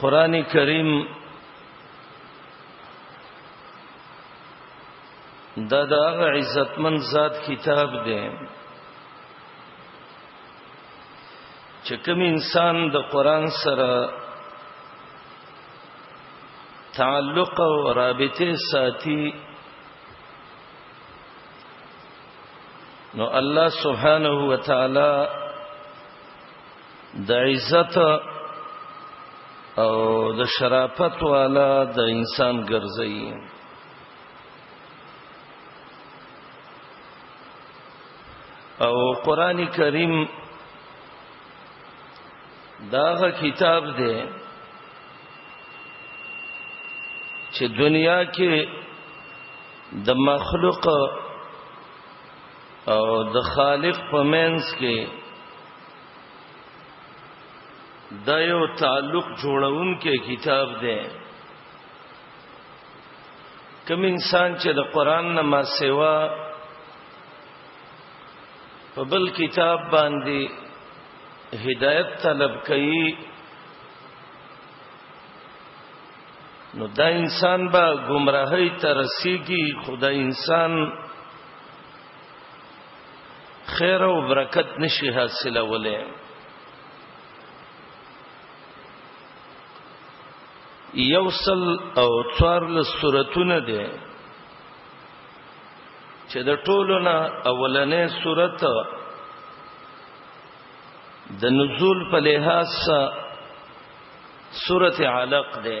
قران کریم دا د هغه عزتمن ذات کتاب دی چې کوم انسان د قران سره تعلق او رابطه ساتي نو الله سبحانه و تعالی د عزت او د شرافت والا د انسان ګرځي او قران کریم داغه کتاب دی چې دنیا کې د مخلوق او د خالق په منځ کې دا یو تعلق جوړون کې کتاب دی کوم انسان چې د قران نه ما سیوا په بل کتاب باندې هدایت طلب کوي نو دا انسان به گمراهی ترسیږي خدای انسان خیر او برکت نشي حاصله ولې یوصل او څوار له سورتونه دي چې د ټولو نه اولنې سورت د نزول په لحاظ سورت علق ده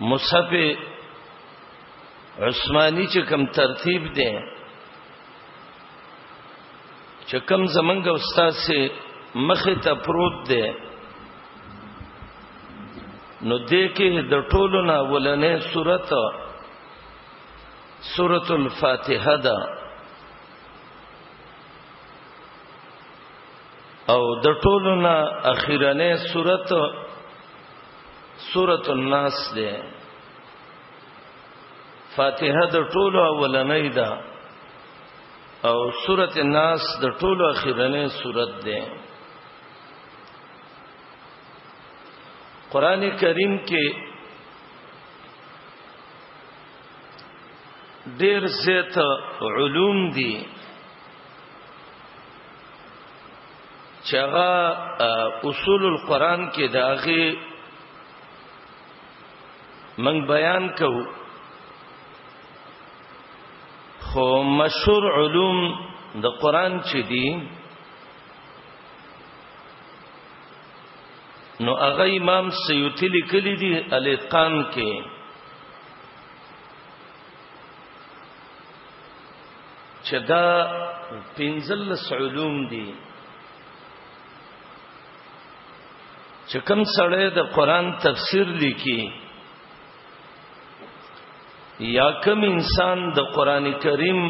مصحف عثماني چې کوم ترتیب دی چې کوم زمنګ استاد سي مخه ته پروت دی نو دې کې د ټولو نه ولنې صورت سورۃ الفاتحه ده او د ټولو نه اخیرنې سورۃ سورۃ الناس ده فاتحه د ټولو اولنۍ ده او سورۃ الناس د ټولو اخیرنۍ سورۃ ده قران کریم کې ډیر زیات علوم دي چې هغه اصول القرآن کې د هغه من بیان کوو خو مشهور علوم د قرآن چې دي نو هغه امام سیوطی لیکلی دی الاتقان کې چې دا پنځلس علوم دي چې کوم سړی د قران تفسیر لیکي یا کوم انسان د قران کریم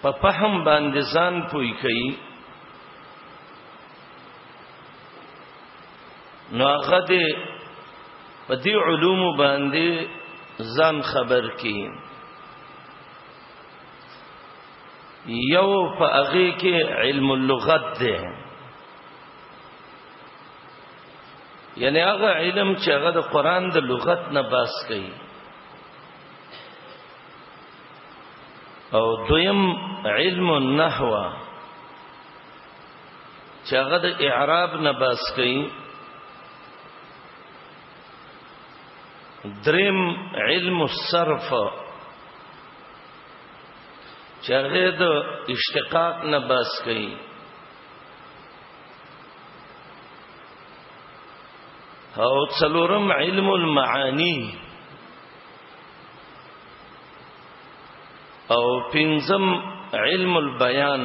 په فهم باندې ځان پوي کوي نو هغه دې په دې علوم باندې ځان خبر کی یو په هغه کې علم اللغت ده یعنی هغه علم چې هغه د قران د لغت نه باس کوي او دویم علم النحو چې هغه د اعراب نه باس کوي دریم علم الصرف چې هغه د اشتقاق نه باس کوي او څلورم علم المعانی او پنځم علم البيان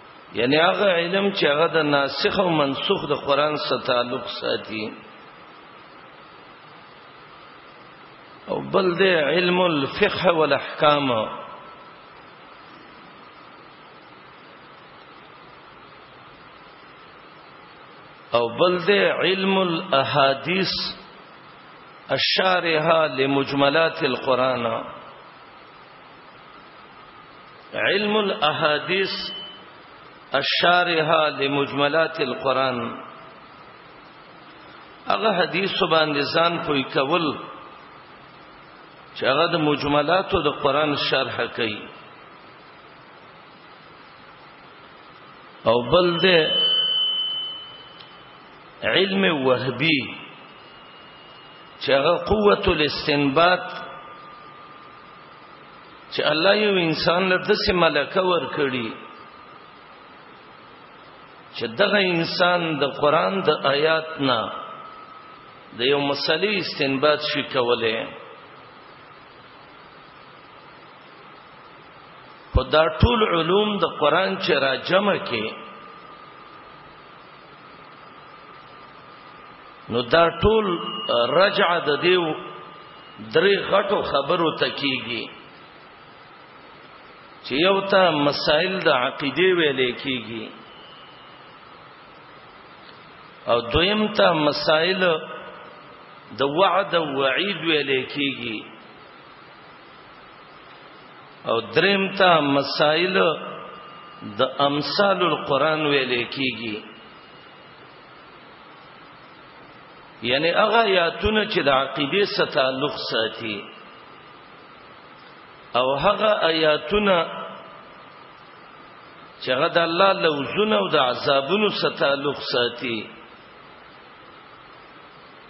یعنی هغه علم چې هغه د ناسخ او منسوخ د قران سره تعلق ساتي او بل د علم الفقه والاحکام او بل د علم الاحاديث الشارحه لمجملات القران علم الاحاديث الشارحه لمجملات القران هغه حدیث باندې ځان پوي کول چې هغه د مجملاتو د قران شرح کوي او بل د علم وهبي چې هغه قوت الاستنباط چې الله یو انسان له دسه ملکه ور کړی چې دغه انسان د قران د آیات نه د یو مسلې استنباط شي کوله په دا ټول علوم د قران چې را جمع کې نو دا ټول رجعه د دیو درې غټو خبرو ته کیږي چې یو ته مسائل د عقیده ویلې کیږي او دویم ته مسائل د وعد او وعید ویلې کیږي او دریم ته مسائل د امثال القرآن ویلې کیږي یعنی هغه آیاتونه چې د عقیده سره تعلق ساتي او هغه آیاتونه چې هغه د الله لوزونه او د عذابونو سره تعلق ساتي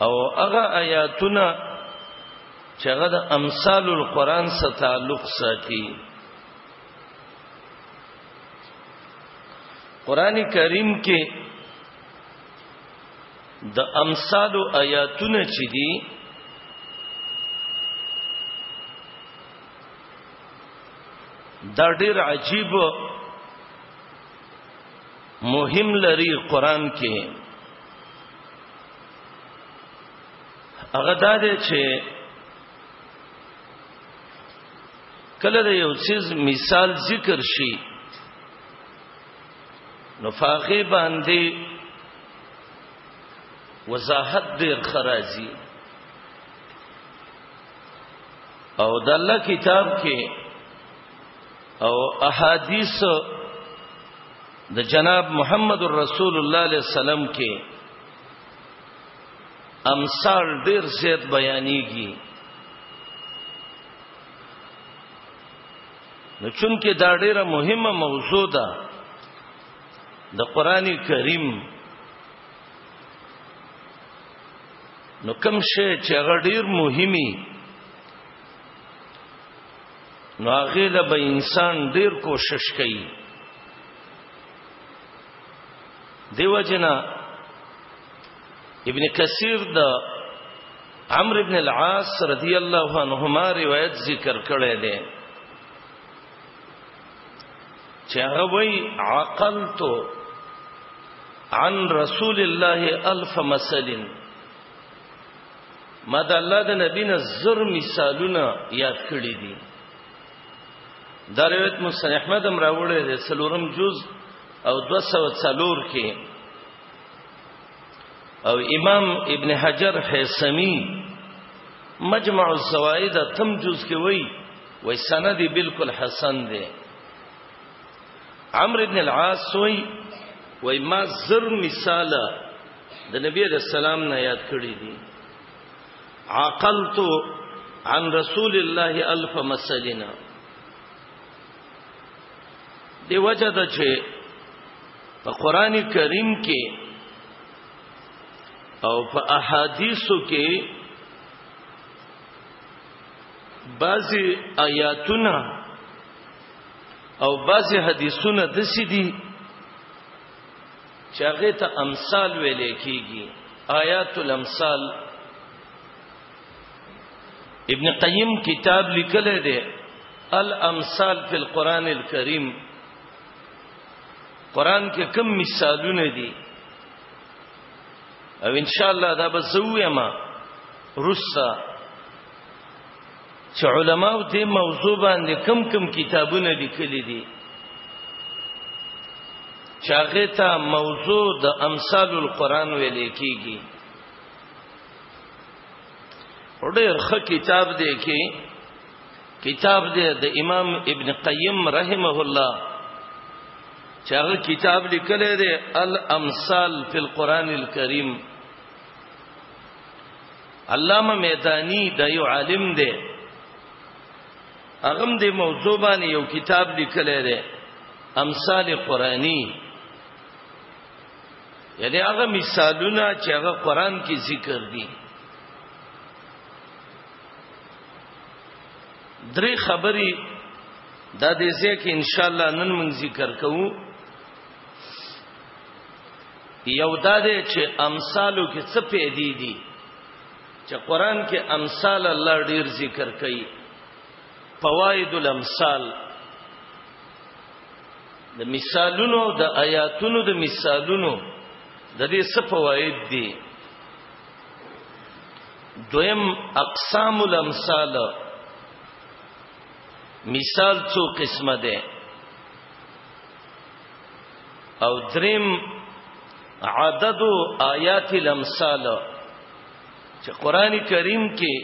او هغه آیاتونه چې هغه د امثال القرآن سره تعلق ساتي قران کریم کې د امثال آیاتونه چې دي دا ډیر عجیب مهم لري قران کې هغه دا دی چې کله د یو څه مثال ذکر شي نو فاغه باندې وضاحت ډیر خراجي او د الله کتاب کې او احادیث د جناب محمد رسول الله علیه السلام کې امثال ډیر زیات بیانېږي نو چونکه دا ډیره مهمه موضوع ده د قران کریم نو کوم شی چې هغه ډیر مهمي نو هغه له به انسان ډیر کوشش کوي دیو جنا ابن کثیر د عمرو ابن العاص رضی الله عنهما روایت ذکر کړی دی چې هغه وی عقلت عن رسول الله الف مثل ما د الله د نبی نه زر مثالونه یاد کړی دي دا روایت مسلم احمد هم راوړی دی سلورم جز او 204 کې او امام ابن حجر حیثمی مجمع الزوائد تم جز کې وای وای سند بالکل حسن دی عمرو ابن العاص وای وای ما زر مثال د نبی رسول الله نه یاد کړی دي عقلت عن رسول الله الف مسلنا دی وجه د چې په قران کریم کې او په احادیثو کې بعضی آیاتونه او بعضی حدیثونه د سې دي چې هغه ته امثال ویل کېږي آیات الامثال ابن قیم کتاب لیکل دی الامثال فی القران الکریم قران کې کم مثالونه دي او ان شاء الله دا به زوې ما رسا چې علماو دې موضوع باندې کم کم کتابونه لیکلي دي چاغه ته موضوع د امثال القران ویل کېږي ډېر ښه کتاب دی کې کتاب دی د امام ابن قیم رحمه الله چې هغه کتاب لیکل دی الامثال فی القران الکریم علامه میدانی د یو عالم دی هغه د موضوع باندې یو کتاب لیکل دی امثال قرآنی یعنی هغه مثالونه چې هغه قران کې ذکر دي درې خبرې دا دې ځکه ان شاء الله نن موږ ذکر کوو یو دا دې چې امثالو کې څه پیدې دي چې قران کې امثال الله ډیر ذکر کوي فواید الامثال د مثالونو د آیاتونو د مثالونو د دې څه فواید دي دویم اقسام الامثال مثال څو قسمه ده او دریم عدد آیات الامثال چې قران کریم کې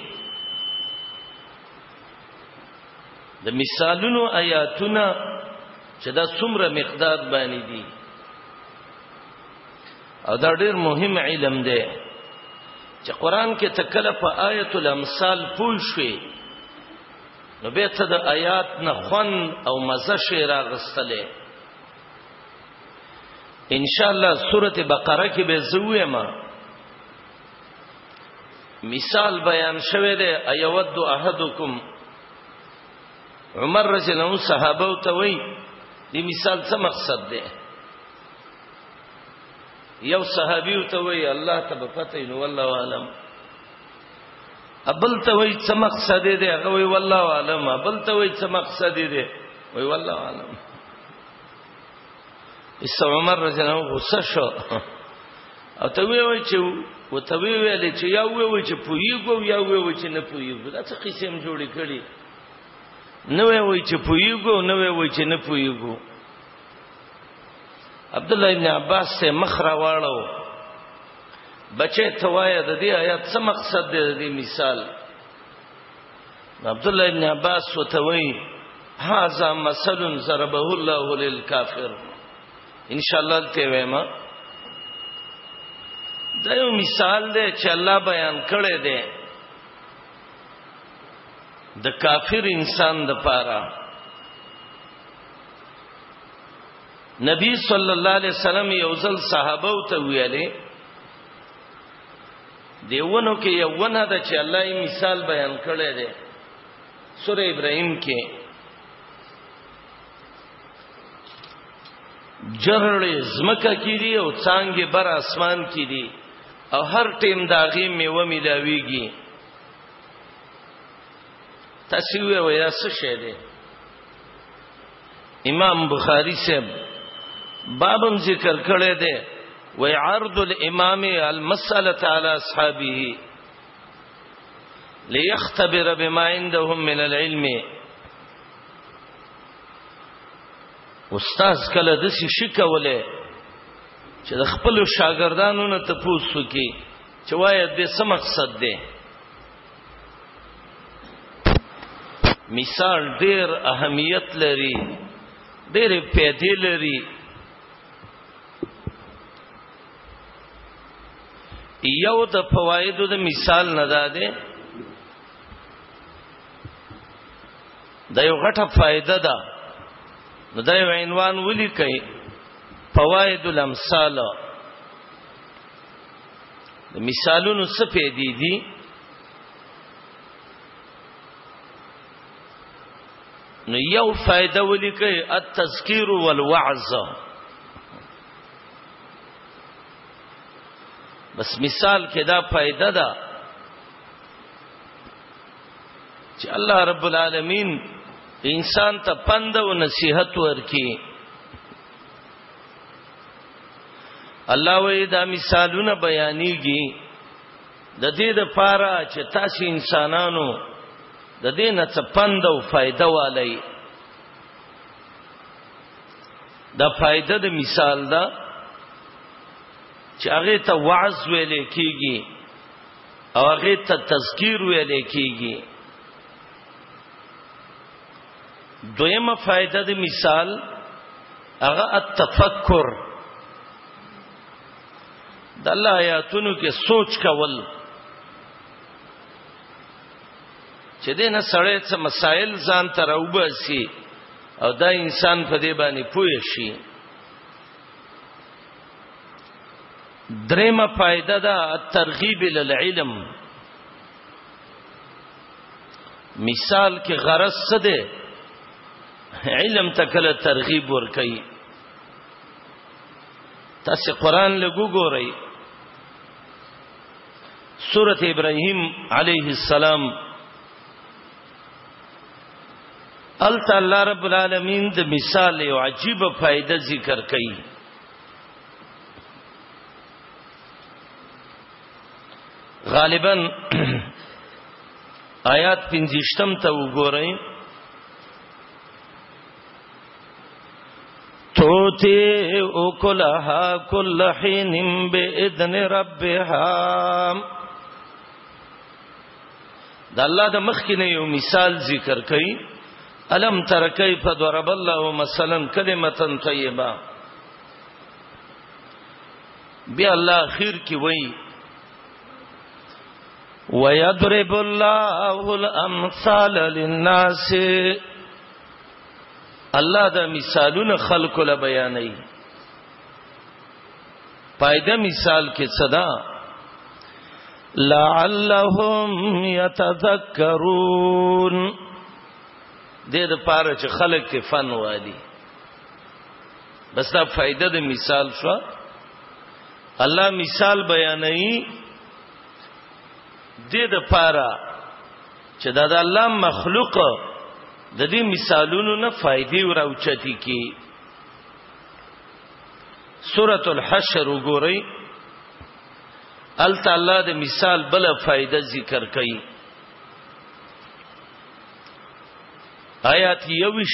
د مثالونو آیاتونه چې دا څومره مقدار باندې دي او دا ډېر مهم علم دی چې قران کې تکله په آیت الامثال پوه شوي نو به ته د آیات نه خون او مزه شي راغستلې ان شاء الله سوره بقره کې به زوې ما مثال بیان شوه دی ایود احدکم عمر رضی الله عنه صحابه ته وی دی مثال څه مقصد دی یو صحابي ته وی الله ته په پته نو والله عالم ابل ته وی څه مقصد دی هغه وی والله عالم ابل ته وی څه مقصد دی وی والله عالم اس عمر رضی الله عنه غصه شو او ته وی وی چې و ته وی ویل چې یا وی وی چې پویګو یا وی وی چې نه پویګو دا څه قسم جوړې کړي نه وی وی چې پویګو نه وی وی چې نه پویګو عبد الله ابن عباس سے مخ را واړو بچې ته وای د دې آیات څه مقصد دی د دې مثال عبد الله ابن عباس وتوي هاذا مثل ضربه الله للكافر ان شاء الله ته وېما دا یو مثال دی چې الله بیان کړی دی د کافر انسان د پاره نبی صلی الله علیه وسلم یو ځل صحابه ته ویلې دیونو کې یو ونه ده چې الله یې مثال بیان کړی دی سوره ابراهيم کې جرړې زمکه کې دي او څنګه بر اسمان کې دي او هر ټیم داغي میوه ملاويږي تاسو وې ویا څه شه دي امام بخاری سے بابم ذکر کړی دی و عرض الامام المساله على اصحابه ليختبر بما عندهم من العلم استاد کله د څه شي کوله چې د خپل شاګردانو نه تاسو کې چې وایي د څه مقصد دی مثال ډیر اهمیت لري ډیر پیدې لري یو د فوایدو د مثال نه ده دا یو غټه فائدہ ده نو دا یو عنوان ولي کوي فوائد الامثال مثالونو څه پیدې دي نو یو فائدہ ولیکي التذکیر والوعظ بس مثال کې دا فائدہ ده چې الله رب العالمین انسان ته پند او نصیحت ورکي الله وې دا مثالونه بیانېږي د دې د پاره چې تاسو انسانانو د دې نه څه پند او فائدہ والي دا فائدہ د مثال دا چې هغه ته وعظ ویل کیږي او هغه ته تذکیر ویل کیږي دویمه فائدہ د مثال هغه التفکر د الله آیاتونو کې سوچ کول چې دې نه سړی څه مسائل ځان ته راوباسي او دا انسان په دې باندې پوه شي درېمه فائدہ ده ترغیب العلم مثال کې غرض څه دی علم تکله ترغیب ور کوي تاسو قران لګو ګورئ سورة ابراهيم عليه السلام الت الله رب العالمین د مثال یو عجیب فائدہ ذکر کړي غالبا آیات پنځشتم ته وګورئ توتی اکلها کل حین باذن ربها د الله د مخ کې نه یو مثال ذکر کړي الم تر کیف ضرب الله مثلا کلمتا طیبه بیا الله اخر کې وایي ويضرب الله الامثال للناس الله دا مثالونه خلق له بیانې پایده مثال کې صدا لعلهم يتذكرون دې د پاره چې خلک فن والي بس دا فائدہ د مثال شو الله مثال بیانوي د دې لپاره چې دا د الله مخلوق د دې مثالونو نه فائدې وراوچتي کی سورۃ الحشر وګورئ ال تعالی د مثال بل فائدہ ذکر کړي آیات یوش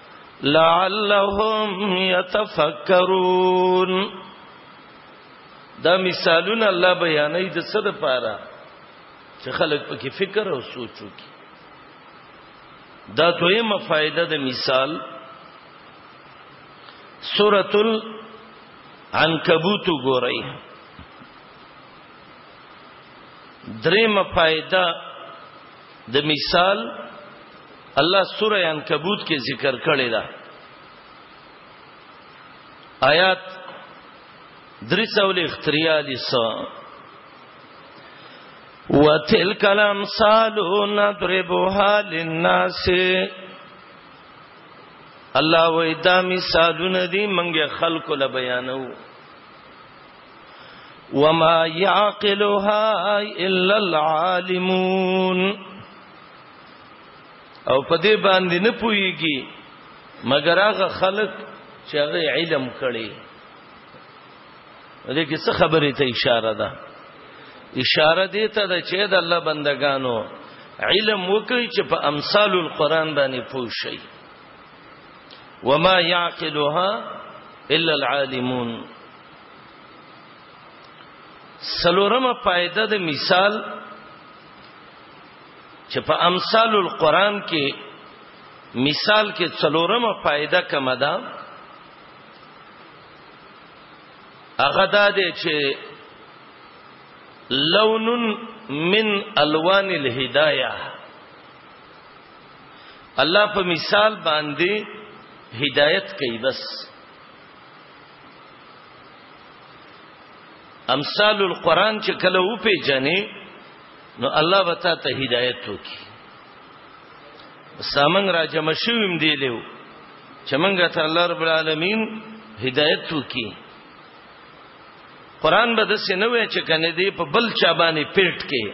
لعلهم يتفکرون دا مثالونه الله بیانې د څه د پاره چې خلک پکې فکر او سوچ وکړي دا دویمه فائدہ د مثال سورۃ العنکبوت ګورئ دریمه فائدہ د مثال الله سوره عنکبوت کې ذکر کړی دا آیات درڅول اختریالی سو وتلک الامثال نضربها للناس الله وې دا مثالونه دي منګه خلکو ل بیانو وما يعقلها الا العالمون او په دې باندې نه پويږي مګر هغه خلک چې هغه علم کړي دې کې څه خبرې ته اشاره ده اشاره دې ته ده چې د الله بندگانو علم وکړي چې په امثال القرآن باندې پوه شي وما يعقلها الا العالمون سلورمه فائدہ د مثال چې په امثال القرآن کې مثال کې سلورمه فائدہ کومه ده هغه دا دی چې لون من الوان الهدايه الله په مثال باندې هدایت کوي بس امثال القرآن چې کله و پیژنې نو الله به تا ته هدایت وکي سامنګ را جمع شوم دی لیو چې مونږ ته الله رب العالمین هدایت وکي قرآن به د سینوې چې کنه دی په بل چا باندې پیټ کې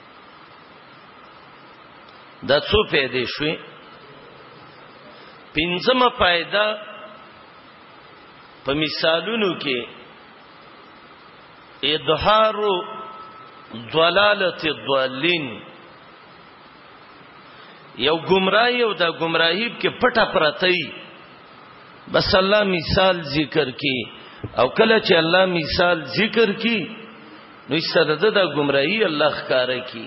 دا څو پیدا شوي پنځمه پیدا په مثالونو کې اظهار ضلالت الضالین یو گمراهی او دا گمراهی کې پټه پرته ای بس الله مثال ذکر کی او کله چې الله مثال ذکر کی نو ایسره د د گمراهی الله ښکار کی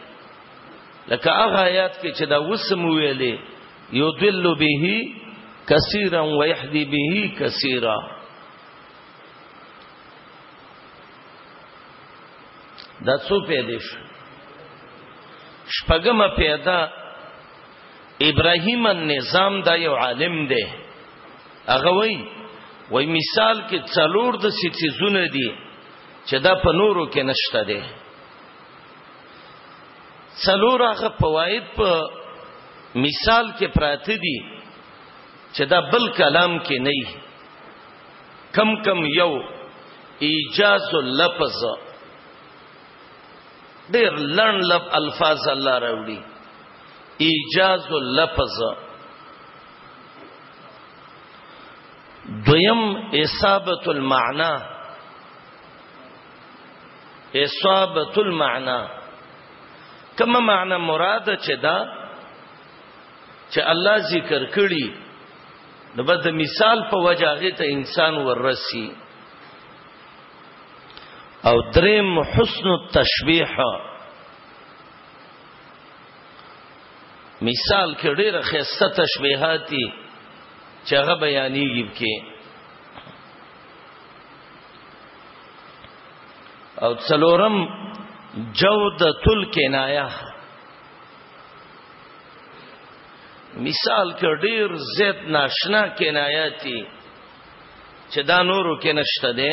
لکه هغه آیات کې چې دا وسم ویلې یضل به کثیرا ويهدي به کثیرا دا څو پیدا شو شپږم پیدا ابراهیم النظام دا یو عالم دی هغه وای وای مثال کې څلور د سیتیزونه دي چې دا په نورو کې نشته دی څلور هغه فواید په مثال کې پراته دي چې دا بل کلام کې نه کم کم یو ایجاز اللفظ ډیر لړن لب الفاظ الله راوړي ایجاز اللفظ دویم اصابت المعنا اصابت المعنا کما معنا مراد چې دا چې الله ذکر کړي نو بد مثال په وجه هغه ته انسان ورسی او دریم حسن التشبیح مثال کې ډېر خسته تشبيهاتي چې هغه بیانېږي کې او څلورم جودۃ الکنایه مثال کې ډېر زیات ناشنا کنایاتي چې دا نورو کې نشته ده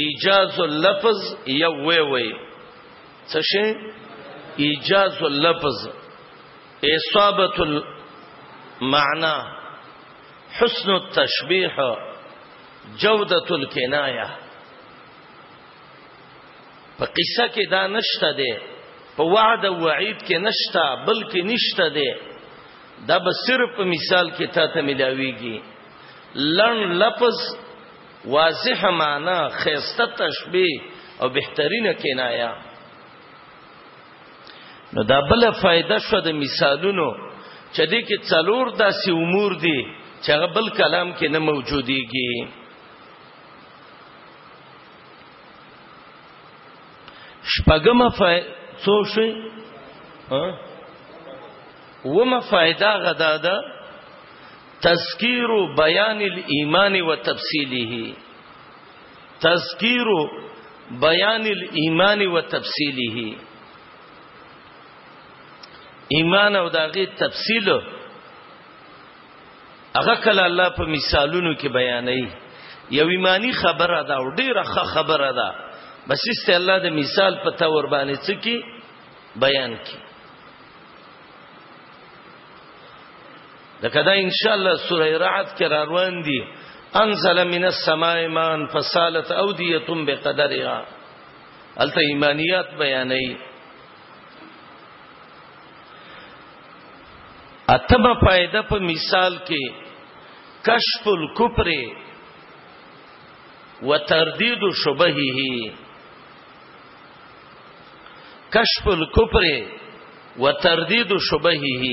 ایجاز اللفظ یو وی وی څه شي ایجاز اللفظ اصابه المعنى حسن التشبيح جوده الكنايه په قصه کې دا نشته دی په وعده او وعید کې نشته بلکې نشته دی دا به صرف مثال کې تا ته ملاويږي لن لفظ واضح معنا خيسته تشبيه او بهترینه کنایا نو دا بل فائدہ شو د مثالونو چې دې کې څلور داسې امور دي چې هغه بل کلام کې نه موجوديږي شپږم فائدہ څو شي ها ومه فائدہ غدا ده تذکیر بیان الايمان وتفصيله تذکیر بیان الايمان وتفصيله ایمان او داغه تفصیل هغه کله الله په مثالونو کې بیانوي یو ایمانی خبره ده او ډیره ښه خبره ده بس است الله د مثال په تور باندې څه کی بیان کی لکه دا ان شاء الله سوره رعد کې را روان دي انزل من السماء ماء فسالت اوديه بقدرها الته ایمانیات بیانې اتمه فائدہ په مثال کې کشف الکفر وتردید شبهه کشف الکفر وتردید شبهه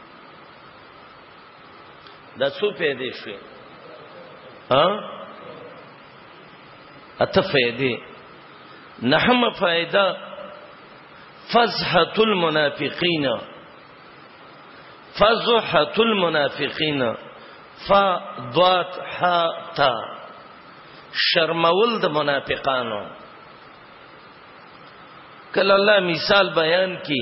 دا څو پیدا شوې ها اته فائدې نحمه فائدہ فزحت المنافقین فزحت المنافقین فضات حتا شرمول د منافقانو کله الله مثال بیان کی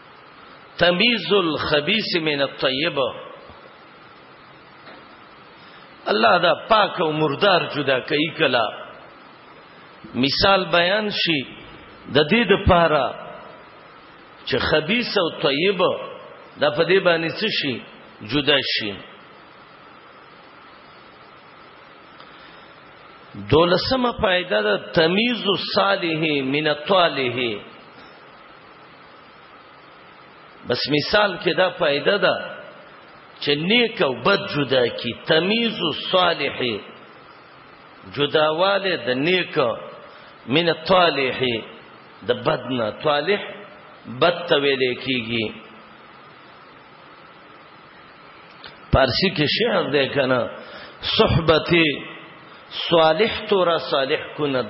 تمیز الخبيث من الطيب الله دا پاک او مردار جدا کوي کلا مثال بیان شي د دې د پاره چې خبيث او طيب دا په دې باندې څه شي جدا شي دولسمه فائدہ د تمیز الصالح من الطالح بس مثال کې دا فائدہ ده چې نیک او بد جدا کی تمیز صالح جداواله د نیک من طالح د بدنا طالح بد تویل کیږي پارسی کې شعر ده کنه صحبتي صالح تو را صالح کند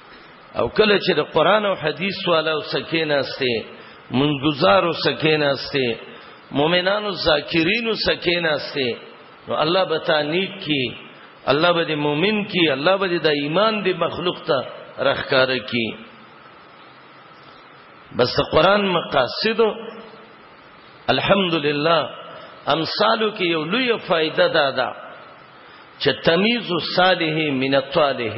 او کله چې د قران او حدیث والا او سکینه استي منګزار او سکینه استي مؤمنانو ذاکرین او سکینه استي نو الله به تا نیک کی الله به مؤمن کی الله به د ایمان دی مخلوق ته رخکار کی بس قران مقاصد الحمدلله امثالو کې یو لوی فائدہ ده دا چې تمیز الصالح من الطالح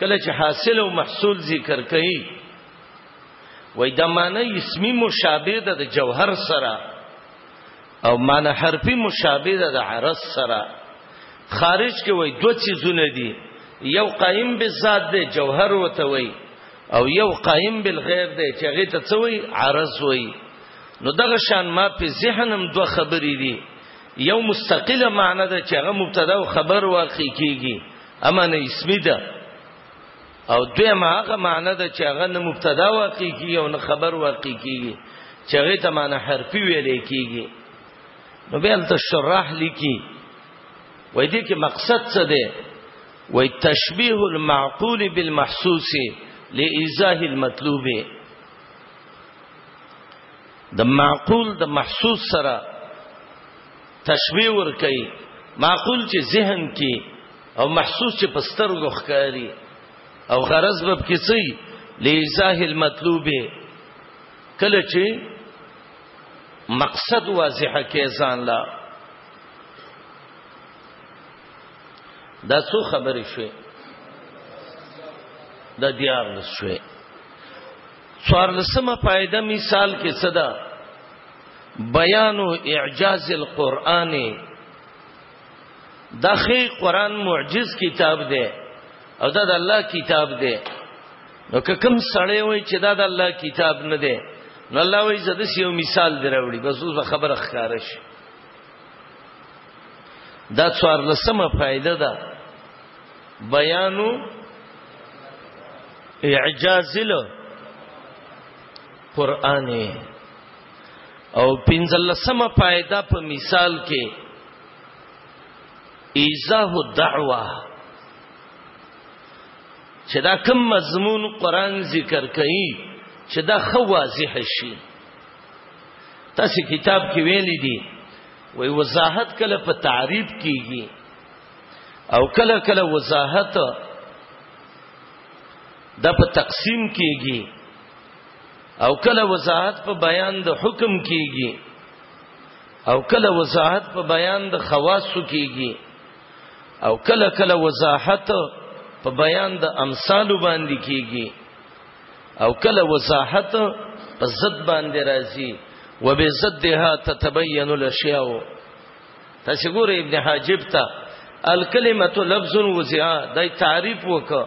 کله چې حاصل او محصول ذکر کړي وای د معنی اسمی مشابه ده د جوهر سره او معنی حرفی مشابه ده د عرض سره خارج کې وای دوه چیزونه دي یو قائم بالذات ده جوهر وته وای او یو قائم بالغیر ده چې هغه ته څه وای عرض وای نو دغه شان ما په ذهنم دوه خبرې دي یو مستقله معنی ده چې هغه مبتدا او خبر واقع کیږي امانه اسمی ده او دویمه هغه معنی ده چې هغه نه مبتدا واقع کیږي او نه خبر واقع کیږي چې هغه ته معنی حرفي ویل کیږي نو بیا ته شرح لیکي وای دې کې مقصد څه دی وای تشبیه المعقول بالمحسوس لإزاه المطلوب د معقول د محسوس سره تشبیه ورکوي معقول چې ذهن کې او محسوس چې په سترګو ښکاري او غرض به کې څه لیزاه المطلوب کله چې مقصد واضح کې ځان لا دا څو خبرې شوې دا دیار لسوې څوار لسمه پایده مثال کې صدا بیان اعجاز القرآن دا خی قرآن معجز کتاب دی او دا د الله کتاب دی نو که کوم سړی وای چې دا د الله کتاب نه دی نو الله وای زده یو مثال دراوړي بس اوس خبره ښکارا شي دا څوار لسمه فائدہ ده بیانو اعجاز له قران او پنځلسمه فائدہ په مثال کې ایزاه الدعوه چې دا کم مضمون قران ذکر کوي چې دا خو واضح شي تاسو کتاب کې ویلي دي وای وضاحت کله په تعریف کیږي او کله کله وضاحت د په تقسیم کیږي او کله وضاحت په بیان د حکم کیږي او کله وضاحت په بیان د خواصو کیږي او کله کله وضاحت په بیان د امثال باندې کیږي او کله وضاحت په ضد باندې راځي وبزدها تتبين الاشياء تاسو ګوره ابن حاجب ته الکلمه لفظ وزیا د تعریف وکړه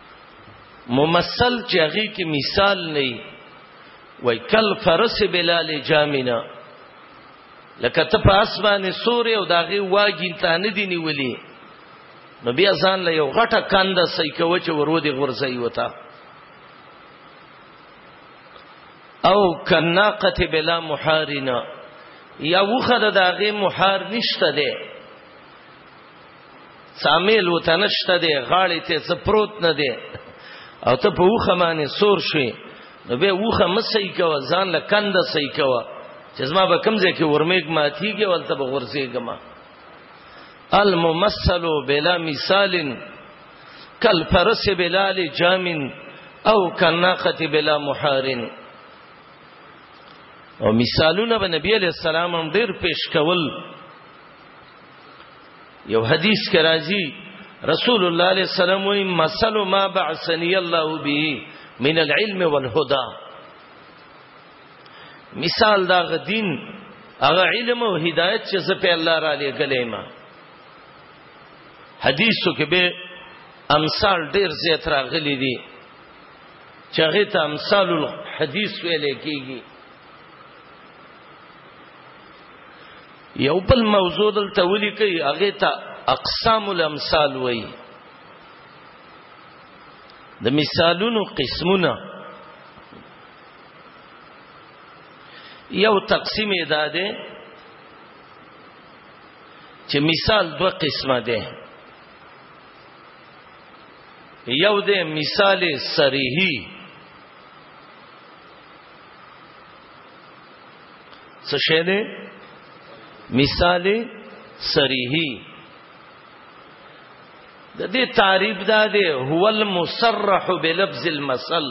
ممثل چې هغه کې مثال نه وي کل فرس بلال جامینا لکه ته په اسمانه سورې او داغه واګین ته نه دی نیولې نو بیا ځان له یو غټه کند سې کوي چې ورو دی غورځي وتا او کناقه بلا محارنا یا وخه د داغه محار نشته ده سامیل وته نشته دی غاړې ته څه پروت نه دی او ته په وخه باندې سور شوې نو به وخه مسې کوه ځان له کند سې کوه چې زما به کمزې کې ورمېګ ماتيږي ولته به غورځېګم الممثل بلا مثال کل فرس بلال جامن او کناقه بلا محارن او مثالونه به نبی علیہ السلام هم ډیر پیش کول یو حدیث کې راځي رسول الله علیه السلام وی مثل ما بعثنی الله به من العلم والهدى مثال دا غدین هغه علم او هدایت چې زه په الله را لګلې ما حدیثو کې به امثال ډیر زیات راغلي دي چې هغه ته امثال الحدیث ویل کېږي یو بل موضوع دلته ولیکي هغه ته اقسام الامثال وای د مثالونو قسمونه یو تقسیم ادا ده چې مثال دوه قسمه ده یو ده مثال صریحی څه شی دی مثال صریحی د دې تعریف دا دی هو المصرح بلفظ المثل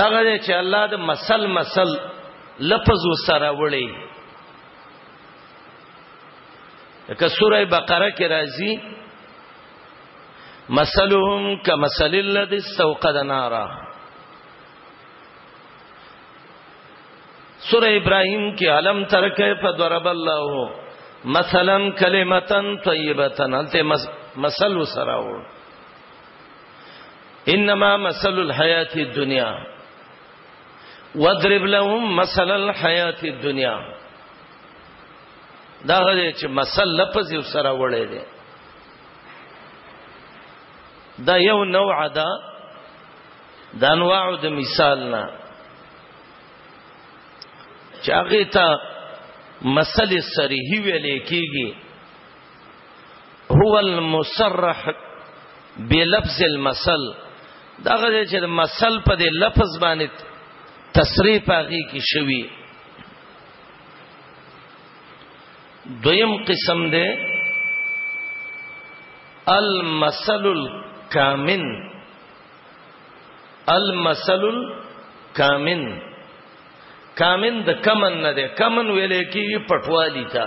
دغه چې الله د مثل مثل لفظ وسره وړي لکه سوره بقره کې راځي مثلهم كمثل الذي استوقد نارا سورہ ابراہیم کی علم ترکه په ضرب الله مثلا کلمتن طیبتن انت مثل سراو انما مثل الحیات الدنیا وضرب لهم مثل الحیات الدنیا دا غره چې مثل لفظ یو سره وړی دی دا یو نوع ده د انواع د مثال نه چې هغه ته مسلې صریحي ویلې کیږي هو المصرح بلفظ المثل دا غږی چې مثل په دې لفظ باندې تصریح پاږي کې شوی دویم قسم دی المثل الکامن المثل الکامن کامن د کمن نه ده کمن ویلې کیږي پټوالی ته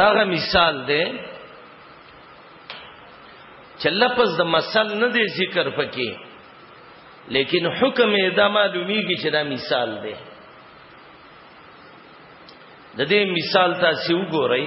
داغه مثال ده چې لفظ د مثل نه دی ذکر پکې لیکن حکم یې دا معلومیږي چې دا مثال دی د دې مثال تاسو وګورئ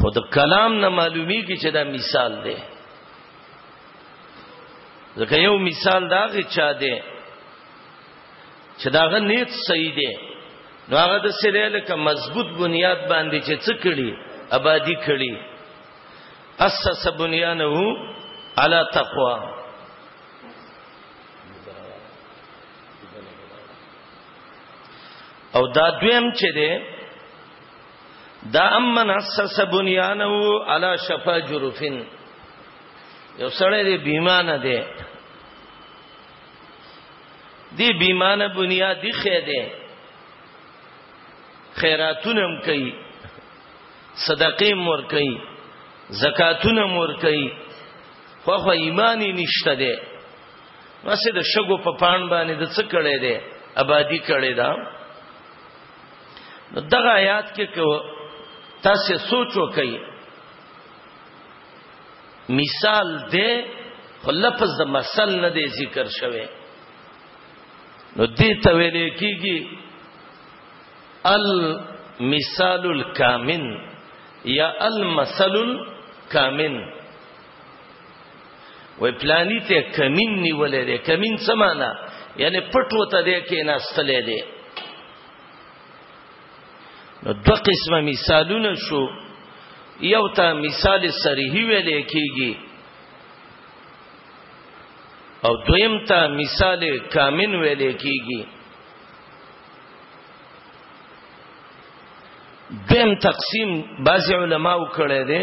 خود کلام نه معلومی کی چې دا مثال دی ځکه یو مثال دا غي چا دی چې داغه نیت صحیح دی نو هغه د سره لکه مضبوط بنیاد باندې چې څه کړي آبادی کړي اسس بنیانه علی تقوا او دا دویم چې دی دا امن اسس بنیانه علی شفا جرفن یو سړی دی بیمانه دی دی بیمانه بنیاد دی خې دی خیراتونه هم کوي صدقې مور کوي زکاتونه مور کوي خو خو ایمان نشته دی واسه د شګو په پان باندې د څه کړي دی آبادی کړي دا دغه آیات کې کو تاسو سوچ وکړئ مثال دې خو لفظ د مثل نه دی ذکر شوی نو دې ته ویل کېږي المثال الکامن یا المثل الکامن وای پلانی ته کمین نیولې ده کمین څه معنا یعنی پټ وته ده کې ناستلې ده نو دو قسمه مثالونه شو یو ته مثال صریحي ویل کېږي او دویم ته مثال کامن ویل کېږي دویم تقسیم بعض علماو کړی دی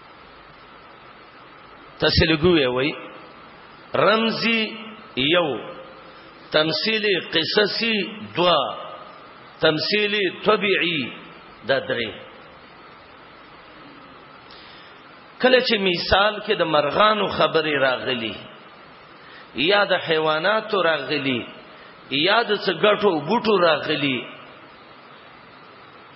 تسلګوي وي رمزي یو تمثيلي قصصي دوا تمثيلي طبيعي دا درې کله چې مثال کې د مرغانو خبرې راغلي یا د حیواناتو راغلي یا د څګټو بوټو راغلي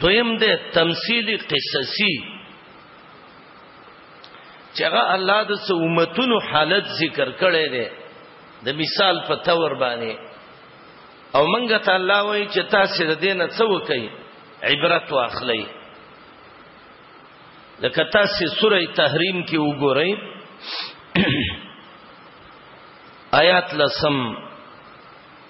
دویم د تمثيلي قصصي چې هغه الله د امتونو حالت ذکر کړي دي د مثال په تور باندې او منګه ته الله وایي چې تاسو د دینه څه وکړي عبرت واخلئ لکه تاسو سوره تحریم کې وګورئ آیات لسم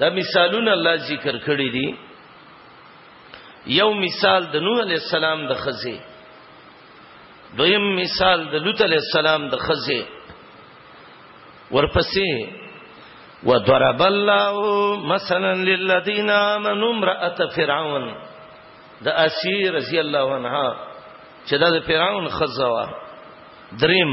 دا مثالونه الله ذکر کړی دي یو مثال د نوح علی السلام د خزه دویم مثال د لوط علی السلام د خزه ورپسې وضرب الله مثلا للذین آمنوا امرأة فرعون د اسیر رضی الله عنها چې د فرعون خزوا دریم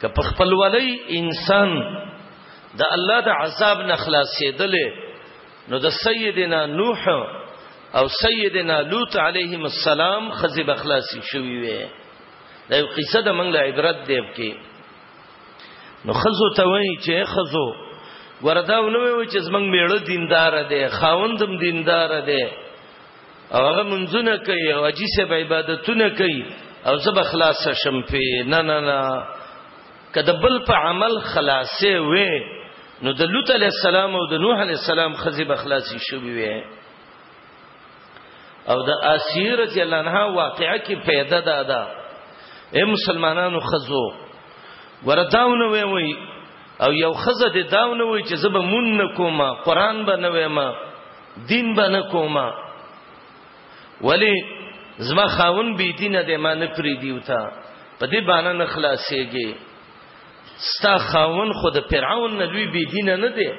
که په خپلولۍ انسان د الله د عذاب نه خلاصېدل نو د سیدنا نوح او سیدنا لوط علیهم السلام خزی بخلاصي شوی وي دا یو قصه د منګله عبرت دی کې نو خزو ته وایي چې خزو وردا ونوي چې زمنګ میړه دیندار دی خاوندم دیندار دی او هغه منځونه کوي او اجي سه عبادتونه کوي او زب خلاص شم په نه نه نه کده بل په عمل خلاصې وې نو د لوط علی السلام او د نوح علی السلام خزي بخلاصي شوې وې او د اسیر رضی الله عنها واقعا کې پیدا ده دا اے مسلمانانو خزو ورداونه وې وې او یو خزه د داونه وې چې زب مون نکوما قران به نه وې ما دین به نه کومه ولی زما خاون بی دینه د ما نه پری دیو تا په دې باندې نه خلاصيږي ستا خاون خود فرعون نه لوی بی دینه نه دی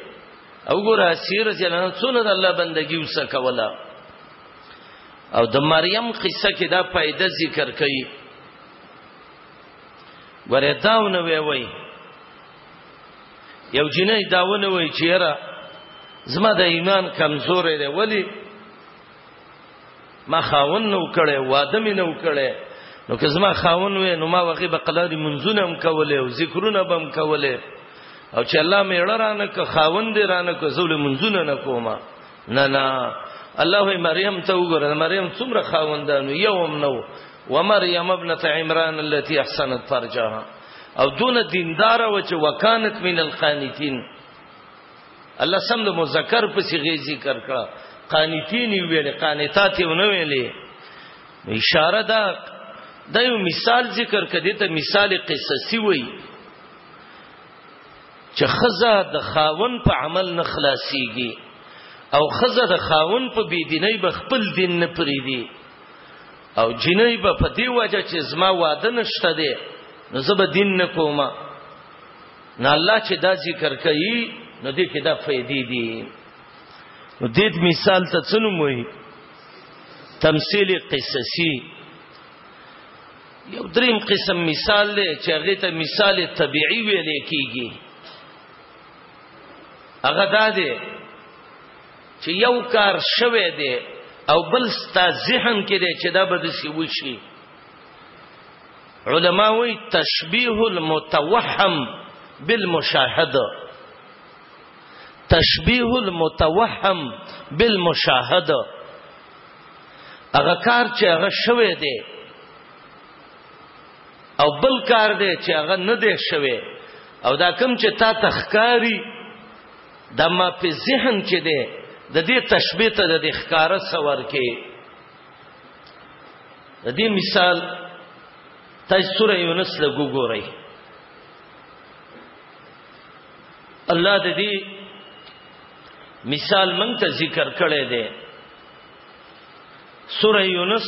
او ګور اسیر جلان څونه د الله بندگی وسه کولا او د مریم قصه کې دا فائدہ ذکر کړي ورته دا ونه وی وی یو جنې داونه وای چیرې زما د ایمان کمزورې ده ولی ما خاون نو کړي واده مې نو کړي نو که زما خاون وې نو ما وغي به قلاري منځونه هم کولې او ذکرونه به هم کولې او چې الله مې اړرانه که خاون دې رانه که زول منځونه نه کومه نه نه الله مریم ته وګوره مریم څومره خاوندانو یوم نو ومریم ابنه عمران التي احسنت فرجها او دون دیندار و چې وکانت من القانتین الله سم د مذکر په صيغه ذکر کړه قانتین ویل قانتات ونه ویلې اشاره ده دا یو مثال ذکر کړي ته مثال قصصي وای چې خزه د خاون په عمل نه خلاصيږي او خزه د خاون په بيدینۍ به خپل دین نه پریدي او جنې به په دی وجه چې زما واده نشته دی نو زه به دین نه کوم نه الله چې دا ذکر کوي نو دې کې دا فائدې دي نو دې مثال ته څنو موي تمثيل قصصي یو دریم قسم مثال دی چې هغه ته مثال طبيعي ویل کیږي هغه دا دی چې یو کار شوه دی او بل ستا ذهن کې دی چې دا به د سی وشي علما وی تشبیه المتوهم بالمشاهده تشبیه المتوهم بالمشاهده هغه کار چې هغه شوه دی او بل کار دی چې هغه نه دی شوه او دا کم چې تا تخکاری د ما په ذهن کې دی د دې تشبیه ته د ښکارا سور کې د دې مثال تاسو سوره یونس له وګورئ الله د دې مثال مونږ ته ذکر کړی دی سوره یونس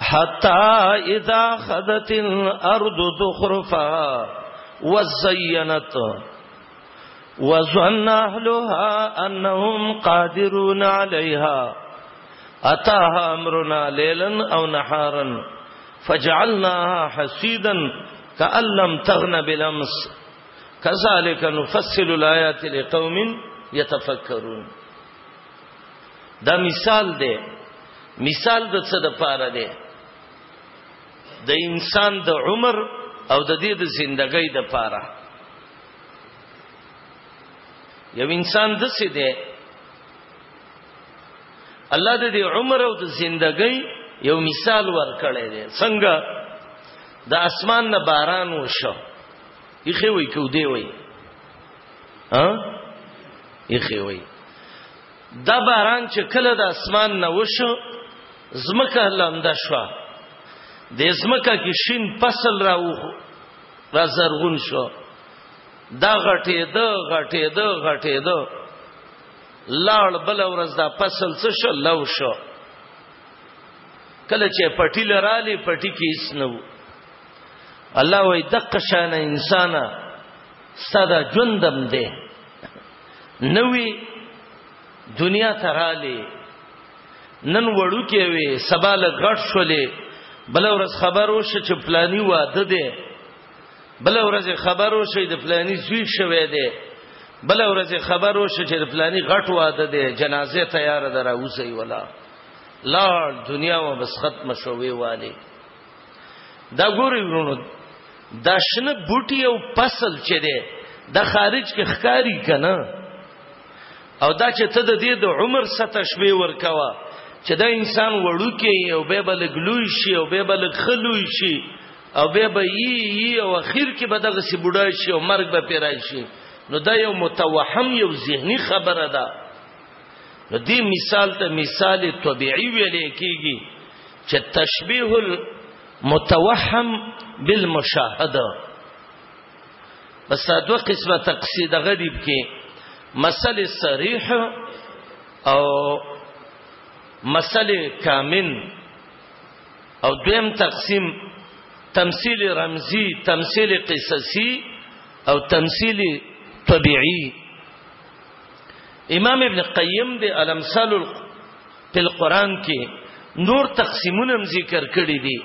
حتى اذا اخذت الارض زخرفها وزينت وظن اهلها انهم قادرون عليها اتاها امرنا ليلا او نهارا فجعلناها حسيدا كأن لم تغن بالامس كذلك نفصل الايات لقوم يتفكرون دا مثال دی مثال د څه د پاره دی د انسان د عمر او د دې د زندګۍ د پاره یو انسان د څه دی الله د دې عمر او د زندګۍ یو مثال ورکړی دی څنګه د اسمان نه باران وشو یخه وای کو دی وای ها یخه وای دا باران چې کله د اسمان نه وشو زمکه لاند شو د زمکه کې شین فصل راو را زرغون شو دا غټې د غټې د غټې د لاړ بل ورځ دا فصل څه شو لو شو کله چې پټی لرالی پټی کې اسنو الله وای دقه شان انسان ستدا جندم دی نوې دنیا ته رااله نن وړو کې وي سبا له غټ شولې بل ورځ خبر وشه چې پلاني واده دی بل ورځ خبر وشه د پلاني زوی شوه دی بل ورځ خبر وشه چې د پلاني غټ واده دی جنازه تیار دراوځي ولا لا دنیا و بس ختم شوي والی دا ګوري ورونو دا شنه بوټي او فصل چې دی د خارج کې ښکاری کنه او دا چې ته د دې د عمر ستا شوي ورکوا چې دا انسان وړو کې او به بل ګلوي شي او به بل خلوي شي او به به یي یي او اخر کې به دغه سی بډا شي او مرګ به پیرای شي نو دا یو متوهم یو ذهني خبره ده نو دې مثال ته مثال طبيعي ویل کېږي چې تشبیه المتوهم بالمشاهده بس دو قسمه تقصید غریب کې مسل صریح او مسل کامن او دویم تقسیم تمثيل رمزي تمثيل قصصي او تمثيل طبيعي امام ابن قيم دي الامثال په قرآن کې نور تقسیمونه هم ذکر کړی دي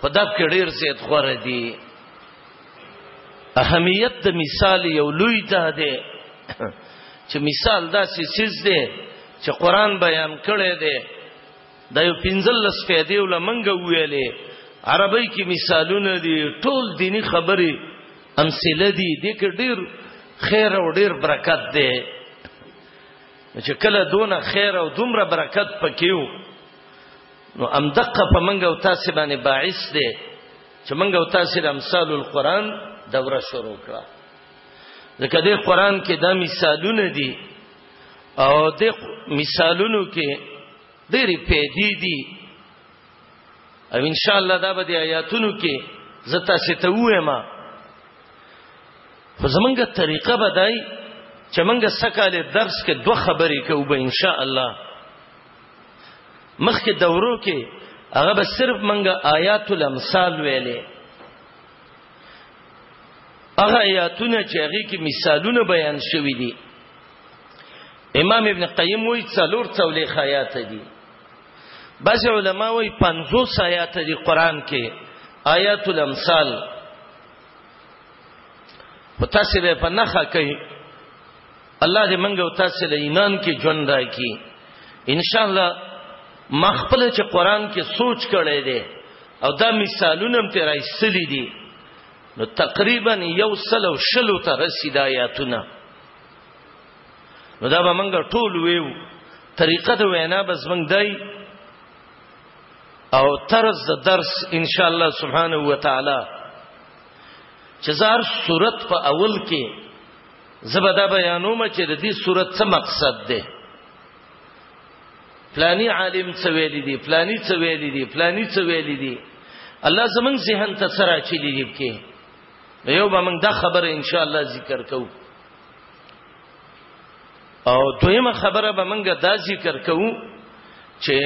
په دا کې ډېر زیات خور دي اهمیت د مثال یو لوی ده ده چې مثال دا سې سیز ده چې قرآن بیان کړی دی دا یو پنځلس فائدې ول منګه ویلې عربی کې مثالونه دي ټول دینی خبرې امثله دي د کې ډېر خیر او ډېر برکت ده چې کله دونه خیر او دومره برکت پکيو نو امدقه په منګه او تاسو باندې باعث دی چې منګه او تاسو د امثال القرآن دوره شروع کړه ځکه د قرآن کې دا مثالونه دي او د مثالونو کې ډېری پیدې دي او ان شاء الله دا به د آیاتونو کې زتا ستوې ما خو زمونږه طریقه بدای چې مونږه سکاله درس کې دوه خبرې کوو به ان شاء الله مخکې دورو کې هغه به صرف مونږه آیات الامثال ویلې هغه آیاتونه چې هغه کې مثالونه بیان شوي دي امام ابن قیم وایي څلور څولې خیات دي بعض علما وایي 50 آیات دی قران کې آیات الامثال په تاسو به په نخا کوي الله دې منګه او تاسو له ایمان کې ژوند راکړي ان شاء الله مخبل چې قران کې سوچ کړي دي او دا مثالونه هم تیرای سلی دي نو تقریبا یو سلو شلو ته رسیدا آیاتونه نو دا به منګه ټول ویو طریقه د وینا بس منګ دی او طرز د درس ان شاء الله سبحانه و تعالی چې زار صورت په اول کې زبدا بیانوم چې د دې صورت څه مقصد ده فلانی عالم څه ویل دي فلانی څه ویل دي فلانی څه ویل دي الله زمنګ ذهن ته سره چي دي کې یو به موږ دا خبره ان شاء الله ذکر کوو او دویمه خبره به منګه دا ذکر کوو چې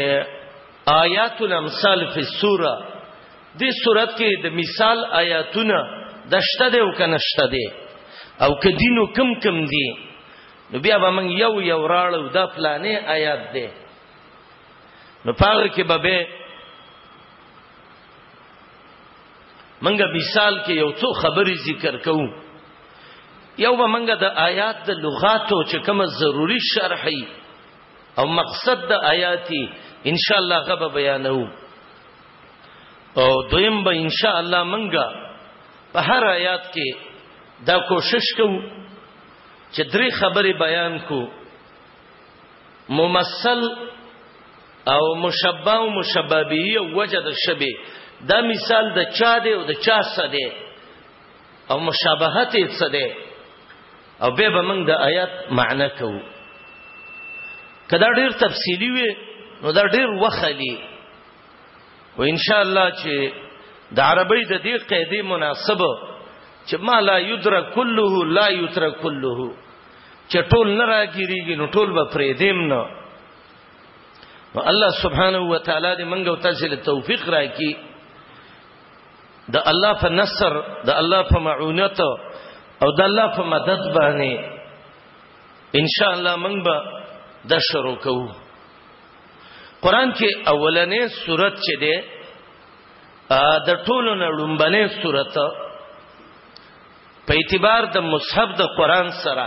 آیات الامثال فی السوره دې سورات کې د مثال آیاتونه دشته دی او کنهشته دی او کدینو کم کم دی نو بیا به من یو یو راړو دا فلانه آیات دی نو پاره کې به منګه مثال کې یو څو خبرې ذکر کوو یو به منګه د آیات د لغاتو چې کومه ضروری شرحي او مقصد د آیاتي ان شاء الله غو بیانو او دویم به ان شاء الله منګه په هر آیات کې دا کوشش کوو چې درې خبرې بیان کوو ممثل او مشبه او مشبه به او وجه د شبه دا مثال د چا دی او د چا څه دی او مشابهت یې څه دی او به به موږ د آیات معنی کوو کدا ډیر تفصیلی وي نو دا ډیر وخلی و ان شاء الله چې د عربی د دې قاعده مناسبه چې ما لا یدرک كله لا یترک كله چې ټول نه راګیریږي نو ټول به پرې دیم نه نو الله سبحانه و تعالی دې منګو تاسو له توفیق راکړي د الله په نصر د الله په معونت او د الله په مدد باندې ان شاء الله موږ به د شروع کوو قران کې اولنې سورت چې ده د ټولو نه لومبنې سورته په اعتبار د مصحف د قران سره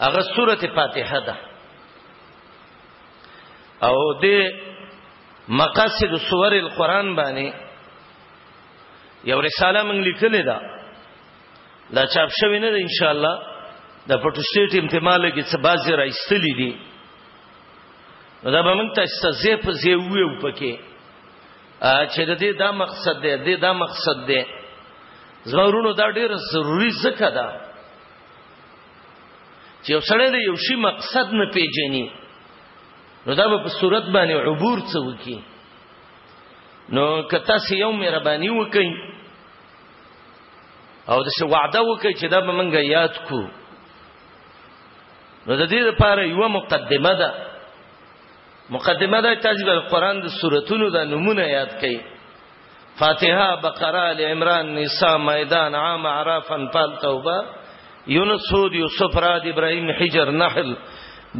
هغه سوره فاتحه ده او د مقاصد سور القران باندې یو رساله مونږ لیکلې ده دا چاپ شوی نه ده ان شاء الله د پټو سټیټ امتحان کې څه بازي راځتلې دي دا به مونږ ته څه زیپ زیوې وپکې چې د دې دا مقصد دی د دې دا مقصد دی زمورونو دا ډیره ضروری ځکه ده چې یو سړی د یو شی مقصد نه پیژني نو دا به په صورت باندې عبور څه وکي نو کته سی یو مهرباني وکي او د څه وعده وکي چې دا به منګه یاد کو نو د دې لپاره یو مقدمه ده مقدمه دا تاسو د قران د سوراتونو د نمونه یاد کړئ فاتحه بقره ال عمران نساء میدان عام عراف انفال توبه یونس هود یوسف راد ابراهیم حجر نحل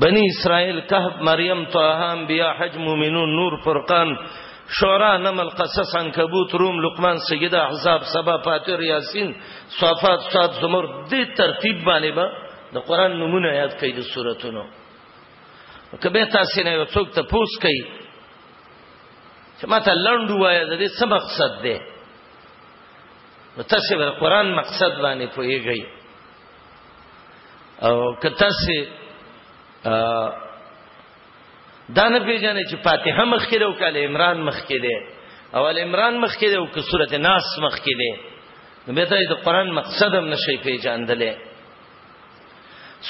بنی اسرائیل کهف مریم طه انبیاء حج مومنون نور فرقان شعراء نمل قصص عنکبوت روم لقمان سجده احزاب سبا فاتر یاسین صفات صاد زمر دې ترتیب باندې به د قران نمونه یاد کړئ د سوراتونو کبه تاسو نه یو څوک ته پوس کوي چې ماته لند وایي د دې څه مقصد دی نو تاسو ور قران مقصد باندې پوهیږئ او که تاسو دا نه پیژنې چې فاتحه مخ کې ده او کله عمران مخ کې ده او ال عمران مخ کې ده او که سورته ناس مخ کې ده نو به ته د قران مقصد هم نشي پیژندلې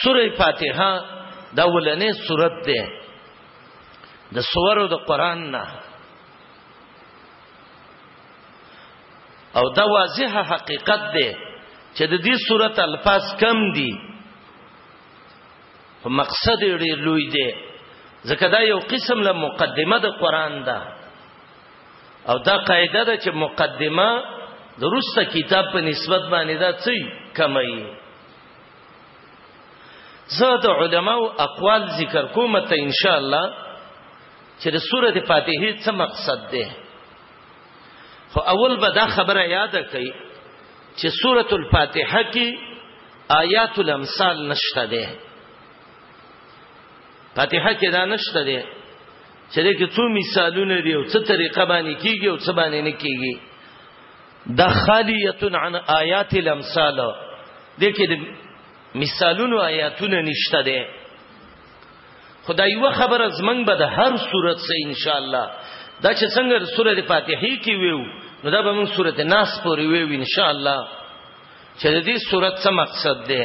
سوره فاتحه دا ولنې سورته ده د سورو د قران نه او دا واضح حقیقت ده چې د دې سورته الفاظ کم دي خو مقصد یې لوی دی ځکه دا یو قسم له مقدمه د قران ده او دا قاعده ده چې مقدمه د روسته کتاب په نسبت باندې دا څه کمای زه د علماو اقوال ذکر کوم ته ان شاء الله چې د سوره فاتحه څه مقصد ده خو اول به دا خبره یاد کړئ چې سوره الفاتحه کې آیات الامثال نشته ده فاتحه کې دا نشته ده چې دې کې څو مثالونه دی او څه طریقه باندې کیږي او څه باندې نه کیږي د خالیت عن آیات الامثال دې کې د مثالونو آیاتونه نشته دي خدای و خبر از من به د هر صورت سه ان شاء الله دا چې څنګه سوره فاتحه کې ویو نو دا به موږ سوره ناس پورې ویو ان شاء الله چې د دې صورت څه مقصد دی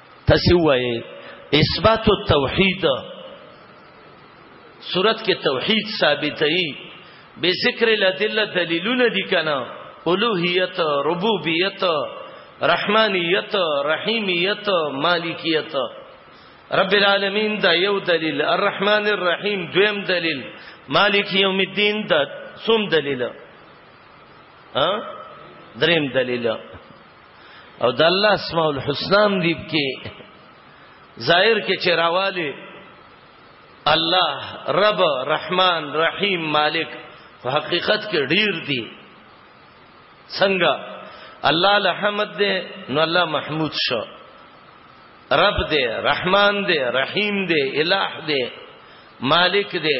تاسو وایي اثبات التوحید صورت کې توحید ثابتې به ذکر الادله دلیلونه دي کنه اولوہیت ربوبیت رحمانیت رحیمیت مالکیت رب العالمین دا یو دلیل الرحمن الرحیم دویم دلیل مالک یوم الدین دا سوم دلیل ها دریم دلیل او د الله اسماء الحسنا هم دی کې ظاهر کې چرواله الله رب رحمان رحیم مالک په حقیقت کې ډیر دی څنګه الله الحمد دې نو الله محمود شو رب دې رحمان دې رحیم دې الہ دې مالک دې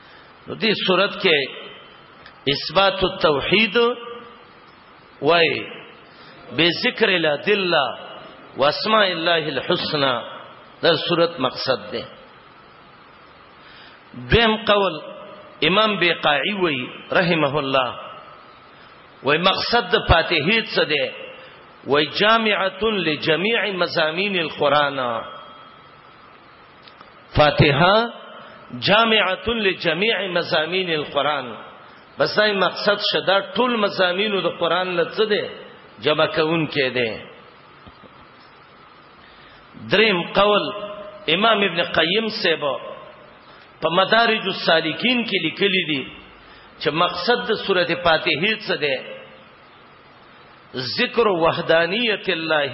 نو دې صورت کې اثبات التوحید وای به ذکر الادله واسماء الله الحسنى دا صورت مقصد ده دیم قول امام بیقاعی وی رحمه الله وای مقصد د فاتحه څه ده وای جامعه لجميع مزامین القرآن فاتحه جامعه لجميع مزامين القران بس دای مقصد شدا ټول مزامینو د قران لڅ ده جمع کون کې ده دریم قول امام ابن قیم سیبو په مدارج السالکین کې لیکلي دي چې مقصد د سورته فاتحه څه ده ذکر وحدانیت الله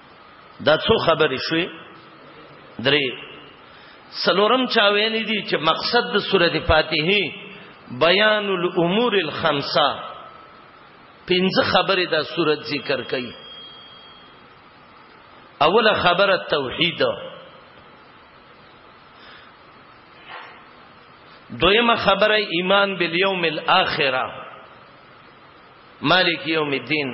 دا څو خبرې شوې درې سلورم چا ویل دي چې مقصد د سورته فاتحه بیان الامور الخمسه پنځه خبرې دا سورته ذکر کړي اوله خبره توحید دویمه خبره ایمان بالیوم الاخره مالک یوم الدین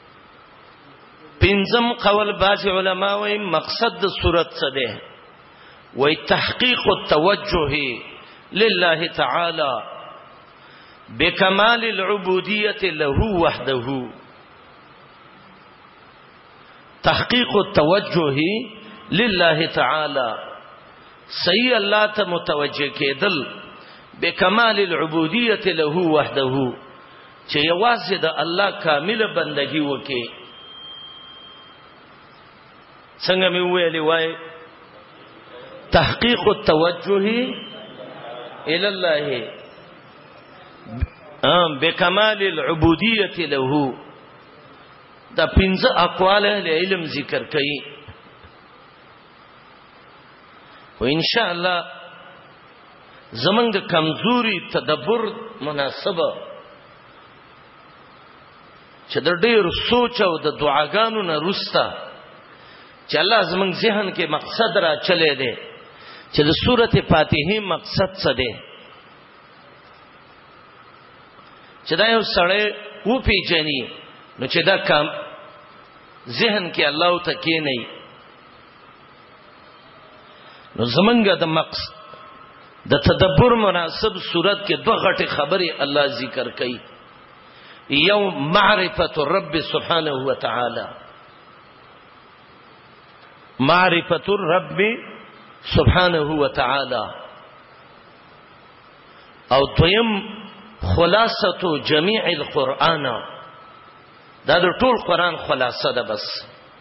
پنځم قول باز علما وای مقصد د صورت څه دی وای تحقیق التوجه لله تعالی بکمال العبودیه له وحده تحقیق التوجه لله تعالی سی الله ته متوجه کېدل بکمال العبودیه له وحده چې یوازې د الله کامل بندگی وکي څنګه مې ویلې وای تحقیق التوجه الى الله ام بکمال العبودیه له دا پنځه اقوال له علم ذکر کړي و ان شاء الله زمنګ د کمزوري تدبر مناسبه چې د ډېر سوچ او د دعاګانو نه روستا چې الله زمنګ ذهن کې مقصد را چلے دی چې د سورته فاتحه مقصد څه دی چې دا یو سړی و پیژني نو چې دا کم ذهن کې الله ته کې نه نو زمنګ د مقص د تدبر مناسب صورت کې دوه غټه خبره الله ذکر کوي یو معرفت الرب سبحانه و تعالی معرفت الرب سبحانه و تعالی او دویم خلاصه جميع القرآن دا د ټول قرآن خلاصه ده بس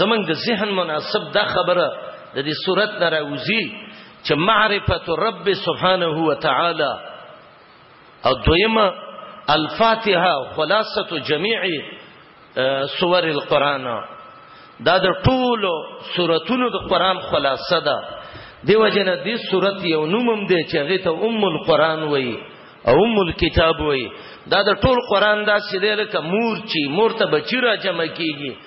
زمنګ د ذهن مناسب دا خبره د دې صورت نه راوځي چې معرفت رب سبحانه و تعالی او دویمه الفاتحه خلاصه جميع سور القران دا د ټولو سوراتونو د قران خلاصه ده دیو جن دې سورت یو نومم دی چې هغه ته ام القران وایي او ام الكتاب وایي دا د ټول قران دا سیده لکه مور چی مور ته بچی را جمع کیږي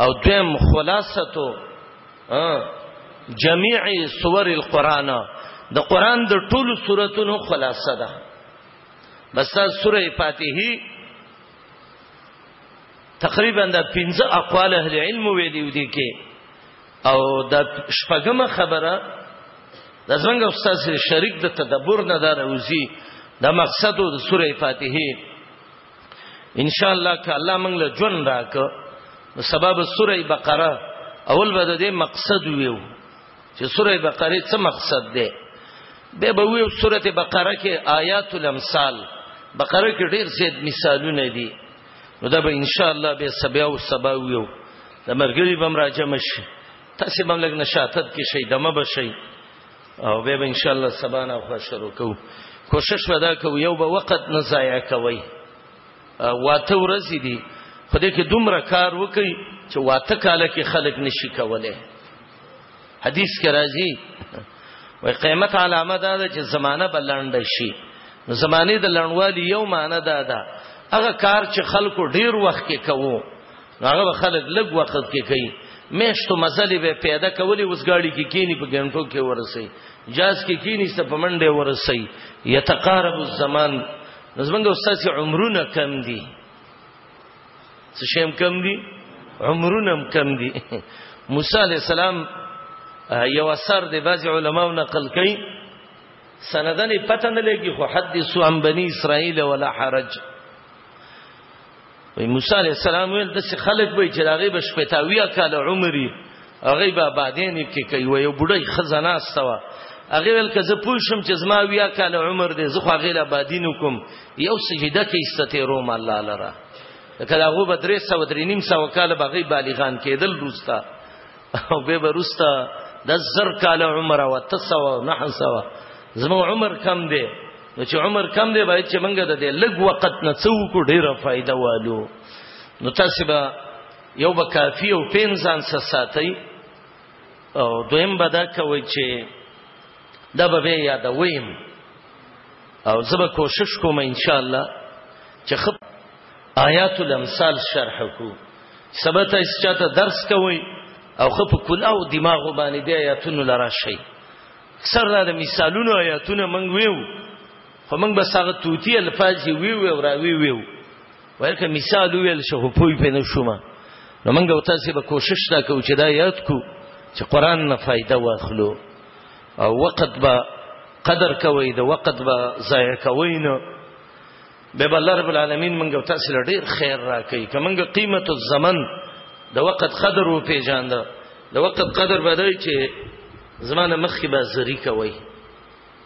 او دویم خلاصتو جميع سور القرآن د قرآن د ټولو سوراتونو خلاصه ده بس سوره فاتحه تقریبا د 15 اقوال اهل علم ویلي دي کې او د شپږمه خبره د زنګ استاد شریک د تدبر نه دروزی د مقصد د سوره فاتحه ان شاء الله ک الله موږ له جون راک سبب سوره بقره اول به د مقصد ویو چې سوره بقره څه مقصد ده به به ویو سوره بقره کې آیات الامثال بقره کې ډیر زیات مثالونه دي نو دا به ان شاء الله به سبا او سبا ویو د مرګري بم راځم شي تاسو بم لګ نشاتت کې شي دمه به شي او به ان شاء الله سبا نه خو شروع کو کوشش ودا کو یو به وخت نه ضایع کوي واته ورځې دي خو دې کې دومره کار وکي چې واته کاله کې خلک نشي کوله حدیث کې راځي وای قیامت علامه دا ده چې زمانہ بلند شي زمانه د لړنوالي یو معنی دا ده هغه کار چې خلکو ډیر وخت کې کوو هغه به خلک لږ وخت کې کوي میشتو مسلې به پیدا کولې اوس غاړي کې کینی په ګنټو کې ورسي جاز کې کینی څه په منډه ورسي یتقارب الزمان زمونږ استاد عمرونه کم دي څه شیم کم دي عمرونه کم دي موسی علی السلام یو اثر دی بعض علماو نقل کړي سندنې پته نه لګي خو حدیثو عن بنی اسرائیل ولا حرج وی موسی علی السلام ویل د څه خلک به چې راغي بش پتاویا کال عمرې هغه به بادین کې کوي وی بډای خزانه استوا هغه ول کزه پوښم چې زما ویا کال عمر دې زه خو هغه لا بادین کوم یو سجده کې استته روم الله لرا کله هغه بدرې سو درې نیم سو کال بغي بالغان کېدل روستا او به برستا د زر کال عمر او تسوا نه حسوا زمو عمر کم دی نو چې عمر کم دی باید چې منګه د دې لګ وخت نه څو کو ډیره فائدہ والو نو تاسو به یو به کافی او پینځان ساتي او دویم به دا کوي چې دا به یاد ویم او زه به کوشش کوم ان شاء الله چې خپ آیات الامثال شرح کو سبته اس چاته درس کوي او خپ کول او دماغ باندې دی آیاتونو لرا شي اکثر دا د مثالونو آیاتونه مونږ ویو خو مونږ به ساغه توتی الفاظ ویو او را ویو ویو ورکه مثال ویل شو پوی په نه شوما نو مونږ او تاسو به کوشش تا کو چې دا یاد کو چې قران نه فائدہ واخلو او وخت به قدر کوي د وخت به ضایع کوي نه به بل رب العالمین منګو تاسو لړ ډیر خیر راکړي کومګ قیمت الزمن د وخت قدر و پیژاند د وخت قدر بدای چې زمانه مخ کې به زری کوي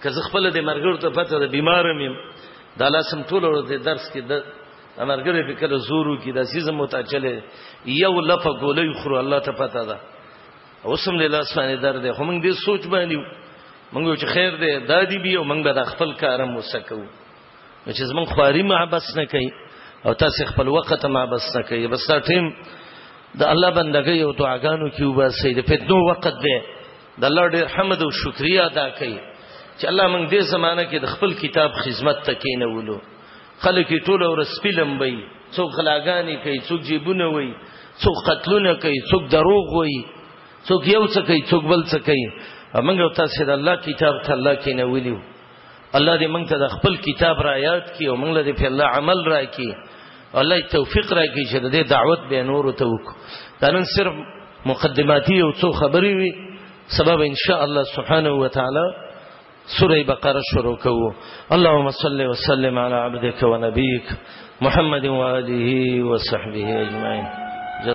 که زه خپل د مرګور ته پته د بیمارم يم د لاسم ټول ورځ د درس کې د امرګره په کله زورو کې د سیزم متا چلے یو لفه ګولې خور الله ته پته ده اوسم د لاس باندې درد خو موږ دې سوچ باندې موږ چې خیر دې دادی بیا موږ به د خپل کارم وسکو نو چې زمون خواري معبس نه کوي او تاسو خپل وخت معبس نه کوي بس دا ټیم د الله بندګۍ او دعاګانو کې وباسي د فتنو وخت دی د الله ډېر حمد او شکریا ادا کوي چې الله موږ دې زمانہ کې د خپل کتاب خدمت ته کینولو خلک ټول ور سپیلم وي څوک غلاګانی کوي څوک جیبونه وي څوک قتلونه کوي څوک دروغ وي څوک یو څه کوي څوک بل څه کوي موږ تاسو د الله کتاب ته الله کینولیو الله دې موږ ته د خپل کتاب را یاد کړي او موږ له دې په الله عمل راکړي الله توفیق راکړي چې د دې دعوت به نور ته وکړو دا نن صرف مقدماتي او څو خبرې وي سبب ان شاء الله سبحانه و تعالی سوره بقره شروع کوو اللهم صل وسلم على عبدك ونبيك محمد واله وصحبه اجمعين